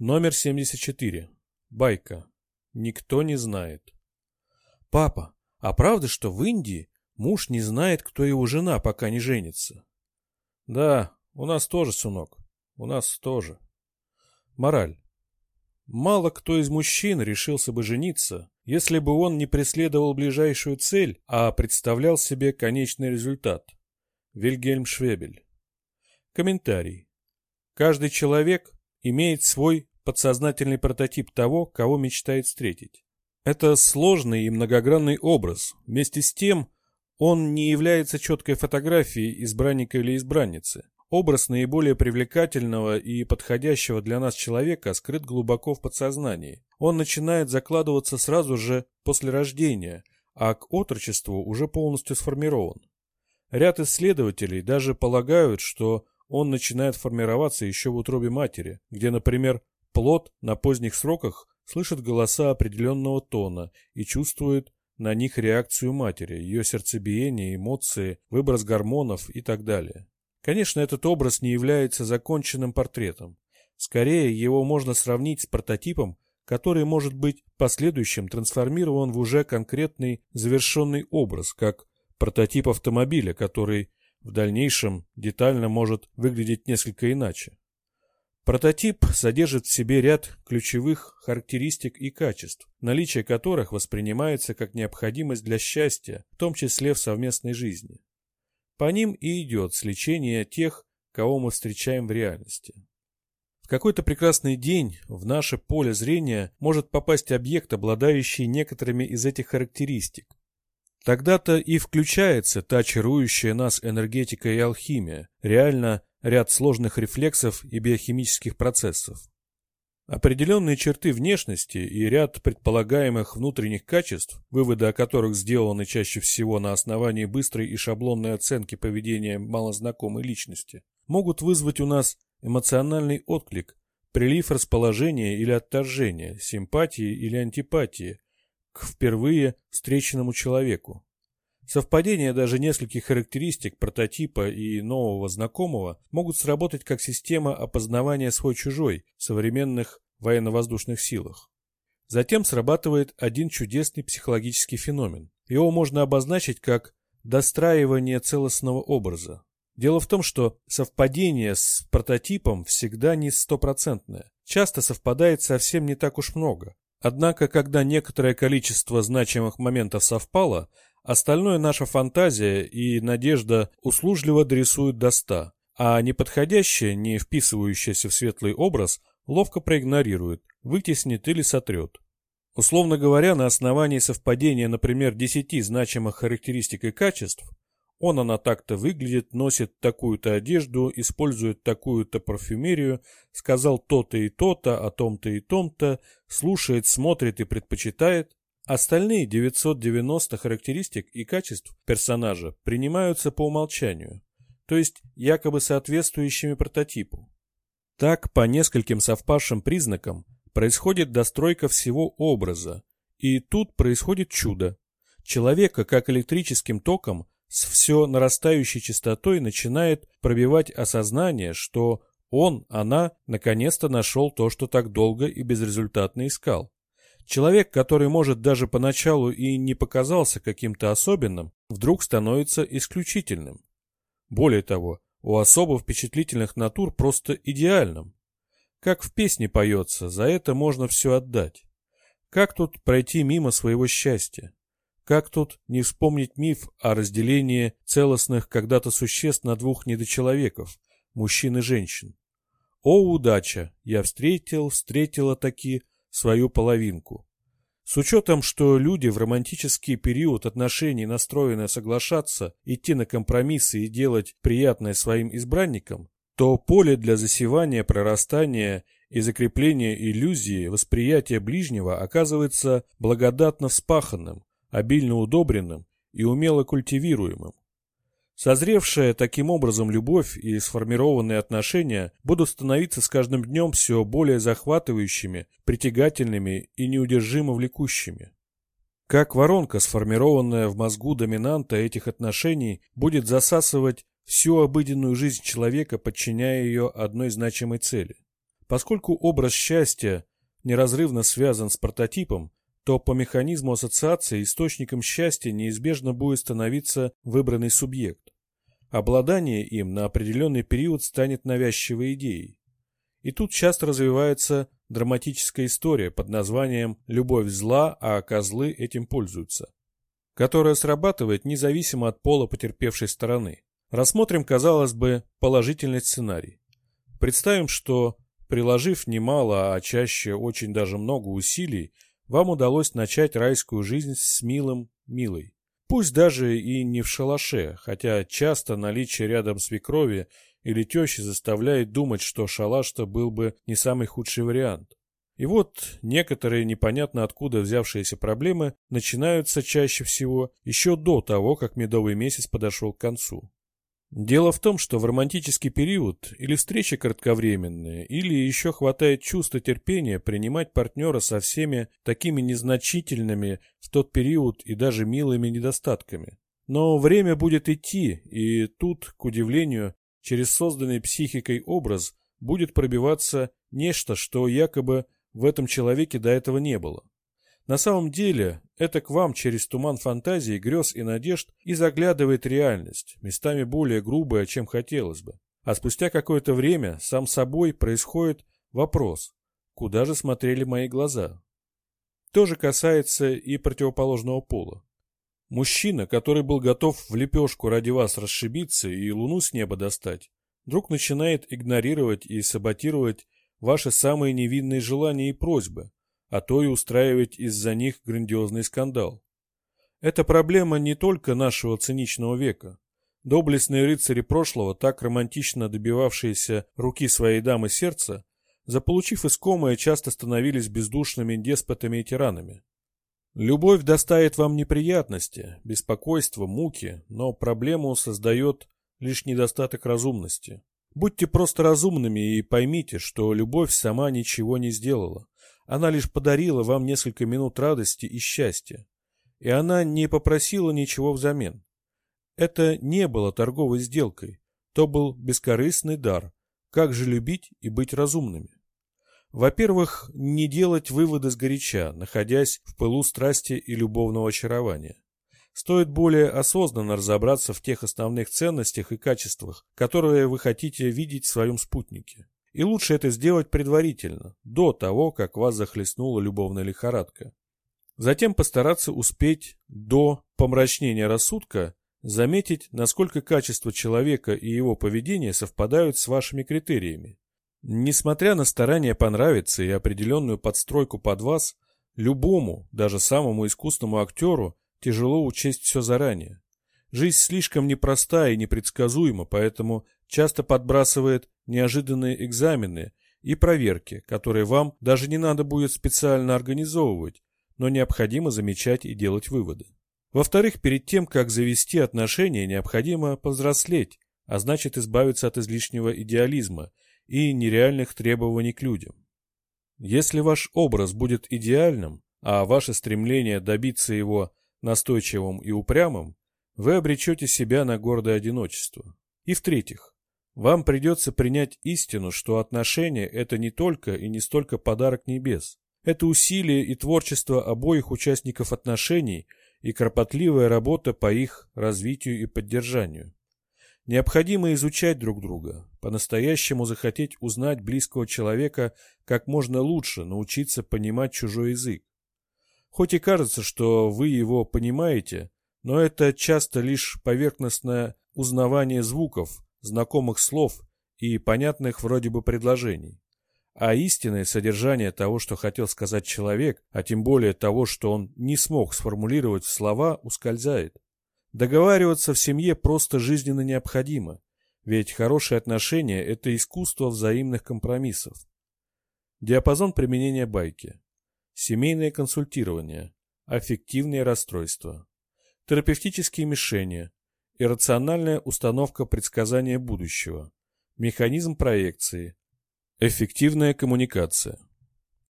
Номер 74. Байка. Никто не знает. Папа, а правда, что в Индии муж не знает, кто его жена, пока не женится? Да, у нас тоже, сынок. У нас тоже. Мораль. Мало кто из мужчин решился бы жениться, если бы он не преследовал ближайшую цель, а представлял себе конечный результат. Вильгельм Швебель. Комментарий. Каждый человек имеет свой подсознательный прототип того, кого мечтает встретить. Это сложный и многогранный образ. Вместе с тем, он не является четкой фотографией избранника или избранницы. Образ наиболее привлекательного и подходящего для нас человека скрыт глубоко в подсознании. Он начинает закладываться сразу же после рождения, а к отрочеству уже полностью сформирован. Ряд исследователей даже полагают, что он начинает формироваться еще в утробе матери, где, например, плод на поздних сроках слышит голоса определенного тона и чувствует на них реакцию матери, ее сердцебиение, эмоции, выброс гормонов и так далее. Конечно, этот образ не является законченным портретом. Скорее, его можно сравнить с прототипом, который может быть последующим трансформирован в уже конкретный завершенный образ, как прототип автомобиля, который в дальнейшем детально может выглядеть несколько иначе. Прототип содержит в себе ряд ключевых характеристик и качеств, наличие которых воспринимается как необходимость для счастья, в том числе в совместной жизни. По ним и идет сличение тех, кого мы встречаем в реальности. В какой-то прекрасный день в наше поле зрения может попасть объект, обладающий некоторыми из этих характеристик, Тогда-то и включается та чарующая нас энергетика и алхимия, реально ряд сложных рефлексов и биохимических процессов. Определенные черты внешности и ряд предполагаемых внутренних качеств, выводы о которых сделаны чаще всего на основании быстрой и шаблонной оценки поведения малознакомой личности, могут вызвать у нас эмоциональный отклик, прилив расположения или отторжения, симпатии или антипатии, к впервые встреченному человеку. Совпадение даже нескольких характеристик прототипа и нового знакомого могут сработать как система опознавания свой-чужой в современных военно-воздушных силах. Затем срабатывает один чудесный психологический феномен. Его можно обозначить как достраивание целостного образа. Дело в том, что совпадение с прототипом всегда не стопроцентное. Часто совпадает совсем не так уж много. Однако, когда некоторое количество значимых моментов совпало, остальное наша фантазия и надежда услужливо дорисуют до ста, а неподходящее, не вписывающееся в светлый образ, ловко проигнорирует, вытеснит или сотрет. Условно говоря, на основании совпадения, например, 10 значимых характеристик и качеств, он она так-то выглядит, носит такую-то одежду, использует такую-то парфюмерию, сказал то-то и то-то, о том-то и том-то, слушает, смотрит и предпочитает. Остальные 990 характеристик и качеств персонажа принимаются по умолчанию, то есть якобы соответствующими прототипу. Так, по нескольким совпавшим признакам происходит достройка всего образа, и тут происходит чудо. Человека, как электрическим током, с все нарастающей частотой начинает пробивать осознание, что он, она, наконец-то нашел то, что так долго и безрезультатно искал. Человек, который, может, даже поначалу и не показался каким-то особенным, вдруг становится исключительным. Более того, у особо впечатлительных натур просто идеальным. Как в песне поется, за это можно все отдать. Как тут пройти мимо своего счастья? Как тут не вспомнить миф о разделении целостных когда-то существ на двух недочеловеков, мужчин и женщин? О, удача! Я встретил, встретила таки свою половинку. С учетом, что люди в романтический период отношений настроены соглашаться, идти на компромиссы и делать приятное своим избранникам, то поле для засевания, прорастания и закрепления иллюзии восприятия ближнего оказывается благодатно вспаханным, обильно удобренным и умело культивируемым. Созревшая таким образом любовь и сформированные отношения будут становиться с каждым днем все более захватывающими, притягательными и неудержимо влекущими. Как воронка, сформированная в мозгу доминанта этих отношений, будет засасывать всю обыденную жизнь человека, подчиняя ее одной значимой цели. Поскольку образ счастья неразрывно связан с прототипом, то по механизму ассоциации источником счастья неизбежно будет становиться выбранный субъект. Обладание им на определенный период станет навязчивой идеей. И тут часто развивается драматическая история под названием «Любовь зла, а козлы этим пользуются», которая срабатывает независимо от пола потерпевшей стороны. Рассмотрим, казалось бы, положительный сценарий. Представим, что, приложив немало, а чаще очень даже много усилий, вам удалось начать райскую жизнь с милым милой. Пусть даже и не в шалаше, хотя часто наличие рядом свекрови или тещи заставляет думать, что шалаш-то был бы не самый худший вариант. И вот некоторые непонятно откуда взявшиеся проблемы начинаются чаще всего еще до того, как медовый месяц подошел к концу. Дело в том, что в романтический период или встречи кратковременные, или еще хватает чувства терпения принимать партнера со всеми такими незначительными в тот период и даже милыми недостатками. Но время будет идти, и тут, к удивлению, через созданный психикой образ будет пробиваться нечто, что якобы в этом человеке до этого не было. На самом деле, это к вам через туман фантазии, грез и надежд и заглядывает реальность, местами более грубая, чем хотелось бы. А спустя какое-то время сам собой происходит вопрос, куда же смотрели мои глаза? То же касается и противоположного пола. Мужчина, который был готов в лепешку ради вас расшибиться и луну с неба достать, вдруг начинает игнорировать и саботировать ваши самые невинные желания и просьбы, а то и устраивать из-за них грандиозный скандал. Это проблема не только нашего циничного века. Доблестные рыцари прошлого, так романтично добивавшиеся руки своей дамы сердца, заполучив искомое, часто становились бездушными деспотами и тиранами. Любовь доставит вам неприятности, беспокойство, муки, но проблему создает лишь недостаток разумности. Будьте просто разумными и поймите, что любовь сама ничего не сделала. Она лишь подарила вам несколько минут радости и счастья. И она не попросила ничего взамен. Это не было торговой сделкой. То был бескорыстный дар. Как же любить и быть разумными? Во-первых, не делать выводы сгоряча, находясь в пылу страсти и любовного очарования. Стоит более осознанно разобраться в тех основных ценностях и качествах, которые вы хотите видеть в своем спутнике. И лучше это сделать предварительно, до того, как вас захлестнула любовная лихорадка. Затем постараться успеть до помрачнения рассудка заметить, насколько качество человека и его поведение совпадают с вашими критериями. Несмотря на старание понравиться и определенную подстройку под вас, любому, даже самому искусному актеру, тяжело учесть все заранее. Жизнь слишком непроста и непредсказуема, поэтому часто подбрасывает неожиданные экзамены и проверки, которые вам даже не надо будет специально организовывать, но необходимо замечать и делать выводы. Во-вторых, перед тем, как завести отношения, необходимо повзрослеть, а значит избавиться от излишнего идеализма и нереальных требований к людям. Если ваш образ будет идеальным, а ваше стремление добиться его настойчивым и упрямым, вы обречете себя на гордое одиночество. И в-третьих, вам придется принять истину, что отношения – это не только и не столько подарок небес. Это усилие и творчество обоих участников отношений и кропотливая работа по их развитию и поддержанию. Необходимо изучать друг друга, по-настоящему захотеть узнать близкого человека как можно лучше, научиться понимать чужой язык. Хоть и кажется, что вы его понимаете, но это часто лишь поверхностное узнавание звуков, знакомых слов и понятных вроде бы предложений. А истинное содержание того, что хотел сказать человек, а тем более того, что он не смог сформулировать в слова, ускользает. Договариваться в семье просто жизненно необходимо, ведь хорошие отношения – это искусство взаимных компромиссов. Диапазон применения байки. Семейное консультирование. Аффективные расстройства. Терапевтические мишени. Иррациональная установка предсказания будущего. Механизм проекции. Эффективная коммуникация.